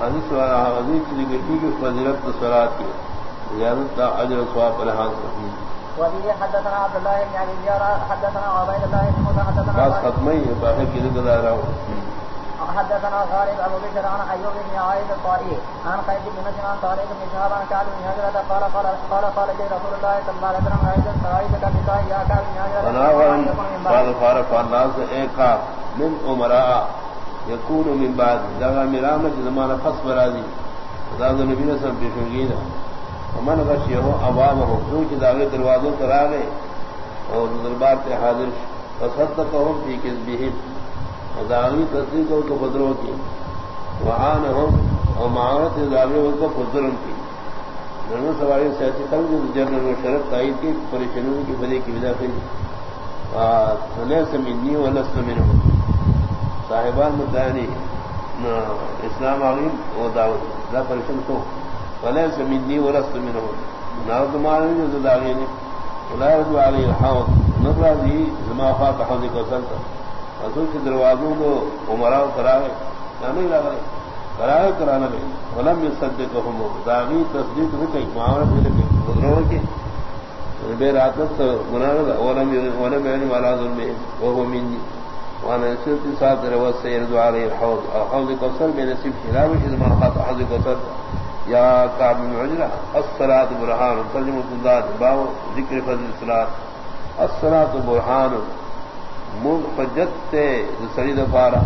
حدیث والا حدیث گئی کہ فضیلت سرات کی زیادت اجر سواب پر حاصل وفيه حدثنا عبد الله بن ابي زيارة حدثنا عبيد الله بن موسى حدثنا ختمي باقي خالد ابو بكر عن ايوب بن عائد الطائي عن قيد بن مسلم عن طارق بن شهاب عن كعب بن هجرة قال قال قال قال لي رسول الله صلى الله عليه وسلم عيد سرايدك بك يا كعب بن هجرة قال فارق الناس ايقا من امراء يكون من بعد. لغا مرامة زمان فصف راضي ذا النبي صلى الله عليه وسلم من غشی ہو عوام ہو کیونکہ داغے دروازوں پر آ گئے. اور دربار سے حاضر پسند تو ہم تھی کس بھی داغی تصدیقوں کو بدروں کی. وہاں نہ ہو اور معاونت داغے کو فضرم کی. جنرل سواری سیاسی کل جنرل و شرط تائید کی. پریشانیوں کی بدے کی وجہ کری سے منی و نس میں صاحبان مدانی اسلام عالم و دعوت. دا پریشن کو. فليس مني ولست منه نارد مالني زداغيني ولا يرد علي الحوض. نظر هذه زما فات حوضك وسلت رسول کے دروازوں کو عمراء کراوے یا نہیں لگا کراوے کرانا بھی ولم يصدقهم داغي تصدیق نہیں کہ معاملہ بھی لگے گزروں کے بے راتت منانا ولم ولم يعني ولا ظلم وهو مني. وانا سرت ساتھ روى سيرد عليه الحوض حوض كوثر بنصيب خلاف زما فات حوض كوثر یا کام عجرا الصلاة برحان ترجمہ اللہ باو ذکر فضل الصلاة الصلاة برحان من فجت تے سری دفارا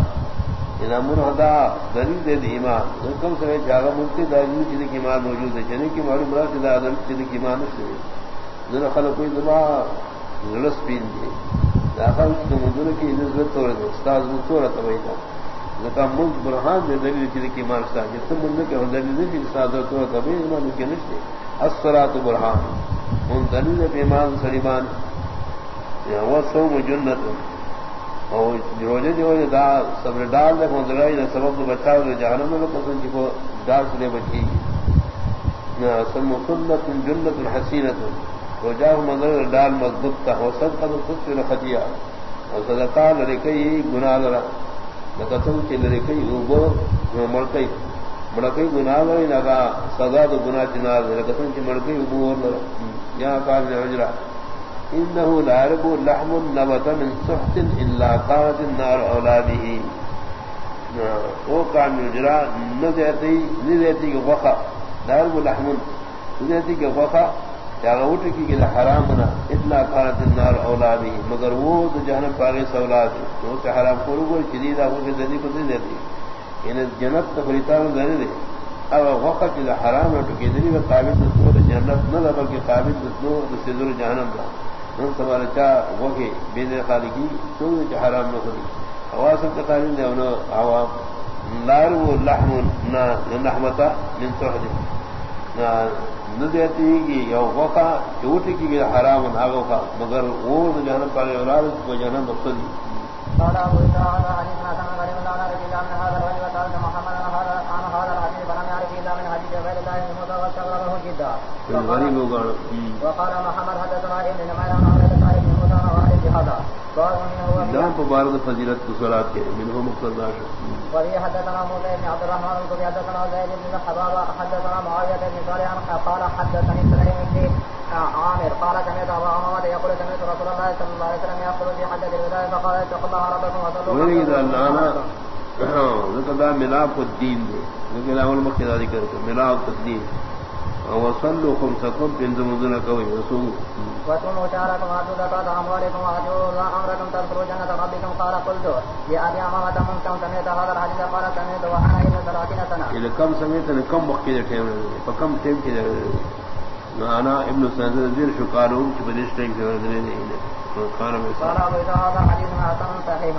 انا منہدا دلیل دے دی ایمان، کم سمے جاگا ملتی دلیل چیز کی ایمان موجود ہے جنہیں کی معلوم رہا کہ دلیل چیز کی ایمان نشتے ذرا خلق کوئی دبا ذلس پین دی داخل کی مدن کی نزلت توڑ دے استاذ مستورہ تویتا زکا ملک برحان دے دلیل چیز کی مارستا جس ملک کے دلیل دے چیز سادر تو کبھی ایمان کے نشتے الصلاة برحان من دلیل ایمان سلیمان یا وہ سو مجنت اور روزے جو ہے دا صبر ڈال دے کون دلائی نہ سبب تو بچاؤ دے جہنم میں پسند جی کو ڈال سے بچی نہ سم سنت جنت الحسینت روجا مگر ڈال مضبوط تھا ہو سب کا تو خود خطیہ اور صدقہ لڑے کئی گناہ لڑا قسم کے لڑے کئی اوبو مڑکئی مڑکئی گنا لڑی لگا سزا تو گنا چنا قسم کی مڑکئی ابو اور لڑا یہاں کام نے حجرا انه لا يرب لحم نبت من سحت الا قامت النار اولاده وہ کام اجرا نہ دیتی نہیں دیتی کہ وقا لا يرب لحم دیتی کہ وقا یا اٹھ کی کہ حرام نہ اتنا کانت النار اولاده مگر وہ تو جہنم پاگے سولاد تو سے حرام کرو وہ شدید یعنی ہے وہ ذی کو نہیں دیتی ان جنت تفریتا نہ دے دے اب وقت کی حرام اٹھ کی دلی میں قابل تو جنت نہ لبا کہ قابل تو سزور جہنم کا نن سوال چا وہی بے دے خالقی تو حرام نہ کری ہوئی حواس تقارن دے انو عوام نار و لحم نہ نحمتا من سحد ندیتی گی یو وقا کی گی حرام ناگو کا مگر وہ جہنم پارے اولاد کو جہنم مقصد قال ابو اسحاق هذا الرجل محمد عن هذا الحديث فلم يعرف من حديث غير الله واستغربه جدا وقال محمد حدثنا ابن نمير عن عبد الله بن موسى وعلي بهذا دام مبارد فضیلت سورات کے منه مقتضى وهي حدثنا موسى بن عبد الرحمن الكوفي حدثنا زيد بن حباب حدثنا معاويه بن صالح قال حدثني سليم بن عامر قال سمعت ابا عمامه يقول سمعت رسول الله صلى الله عليه وسلم يقول في حجه الوداع فقال اتقوا الله ربكم وصلوا وإذا الآن ذكر ملاك الدين ذكر أول مكة ذكر ملاك الدين وصلوا خمسكم بنزم ذنك ويسوم وصوموا شهركم وعدوا زكاة أموالكم وعدوا أمركم تذكروا جنة ربكم قال قلت لأبي عمامة من كم سمعت هذا الحديث قال سمعت وأنا ابن ثلاثين سنة. إذا كم سمعت كم وقت تيم فكم تيم كده أنا ابن سنة ذير شو قالوا بديش تيم كده قال أبو إذا هذا حديث حسن صحيح.